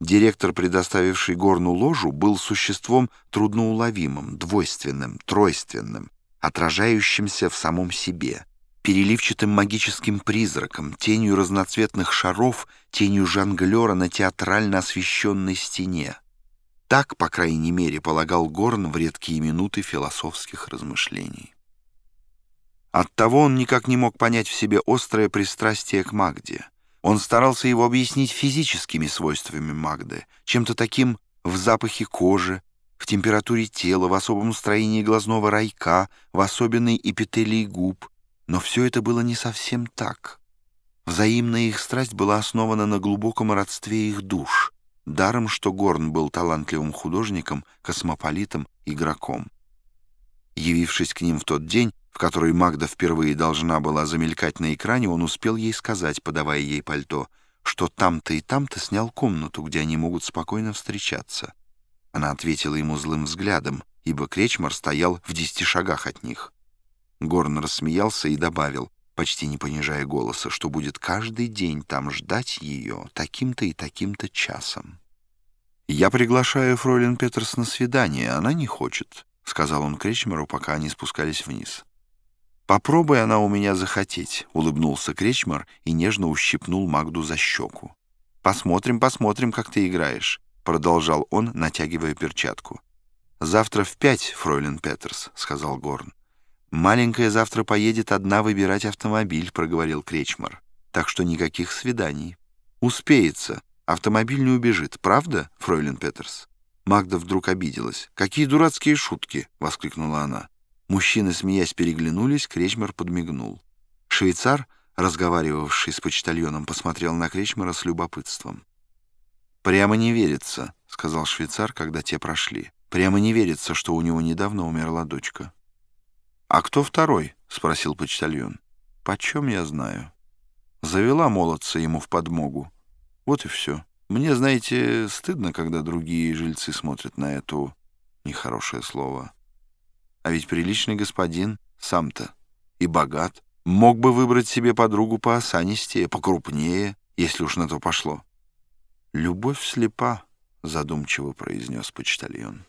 Директор, предоставивший Горну ложу, был существом трудноуловимым, двойственным, тройственным, отражающимся в самом себе, переливчатым магическим призраком, тенью разноцветных шаров, тенью жонглера на театрально освещенной стене. Так, по крайней мере, полагал Горн в редкие минуты философских размышлений. Оттого он никак не мог понять в себе острое пристрастие к Магде — он старался его объяснить физическими свойствами Магды, чем-то таким в запахе кожи, в температуре тела, в особом строении глазного райка, в особенной эпителии губ. Но все это было не совсем так. Взаимная их страсть была основана на глубоком родстве их душ, даром, что Горн был талантливым художником, космополитом, игроком. Явившись к ним в тот день, в которой Магда впервые должна была замелькать на экране, он успел ей сказать, подавая ей пальто, что там-то и там-то снял комнату, где они могут спокойно встречаться. Она ответила ему злым взглядом, ибо Кречмар стоял в десяти шагах от них. Горн рассмеялся и добавил, почти не понижая голоса, что будет каждый день там ждать ее таким-то и таким-то часом. «Я приглашаю Фройлен Петерс на свидание, она не хочет», — сказал он Кречмару, пока они спускались вниз. «Попробуй она у меня захотеть», — улыбнулся Кречмар и нежно ущипнул Магду за щеку. «Посмотрим, посмотрим, как ты играешь», — продолжал он, натягивая перчатку. «Завтра в пять, фройлен Петерс», — сказал Горн. «Маленькая завтра поедет одна выбирать автомобиль», — проговорил Кречмар. «Так что никаких свиданий». «Успеется. Автомобиль не убежит. Правда, фройлен Петерс?» Магда вдруг обиделась. «Какие дурацкие шутки!» — воскликнула она. Мужчины, смеясь, переглянулись, Кречмар подмигнул. Швейцар, разговаривавший с почтальоном, посмотрел на Кречмара с любопытством. «Прямо не верится», — сказал швейцар, когда те прошли. «Прямо не верится, что у него недавно умерла дочка». «А кто второй?» — спросил почтальон. «Почем я знаю?» Завела молодца ему в подмогу. Вот и все. Мне, знаете, стыдно, когда другие жильцы смотрят на эту нехорошее слово. А ведь приличный господин сам-то и богат. Мог бы выбрать себе подругу поосанистее, покрупнее, если уж на то пошло. «Любовь слепа», — задумчиво произнес почтальон.